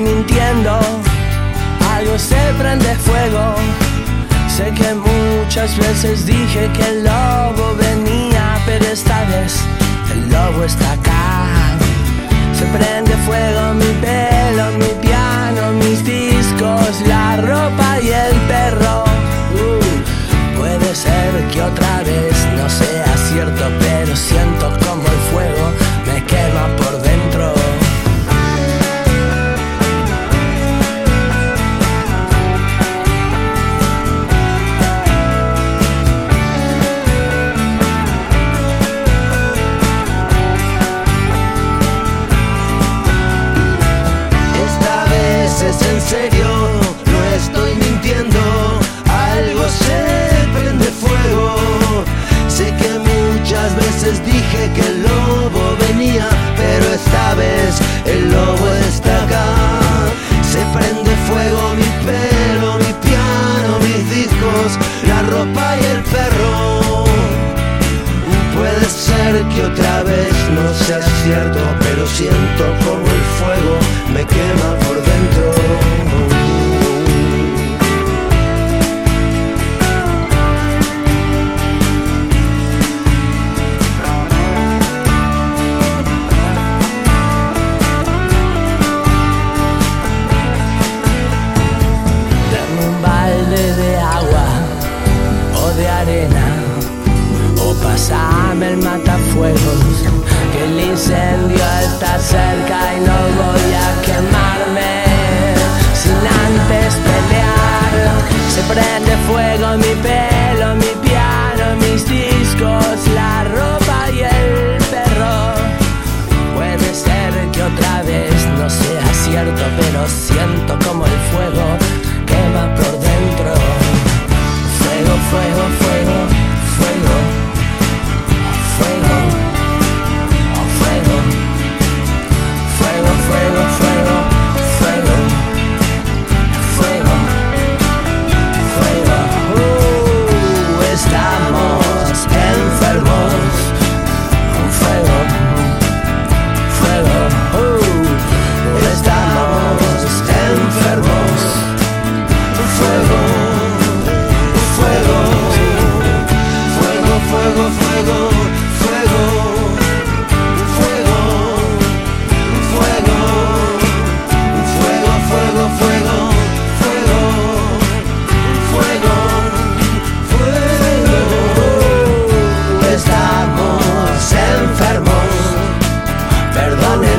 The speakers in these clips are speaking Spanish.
mintiendo. Algo se prende fuego. Sé que muchas veces dije que el lobo venía, pero esta vez el lobo está acá. Se prende fuego que el lobo venía, pero esta vez el lobo está acá. Se prende fuego mi pelo, mi piano, mis discos, la ropa y el perro. Puede ser que otra vez no sea cierto, pero siento como el fuego o pasame el matafuegos que el incendio está cerca y no voy a quemarme. Sin antes pelear se prende fuego mi pelo mi piano mis discos la ropa y el perro. Puede ser que otra vez no sea cierto pero siento como el fuego quema foi, foi, foi.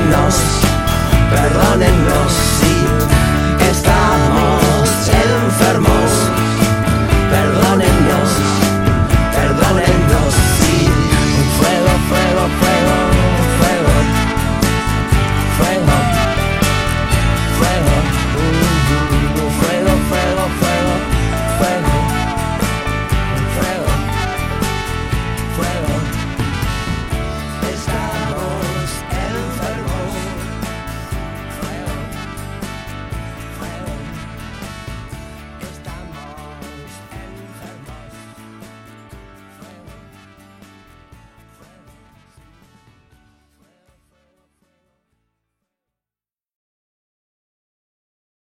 perdónennos, perdónennos.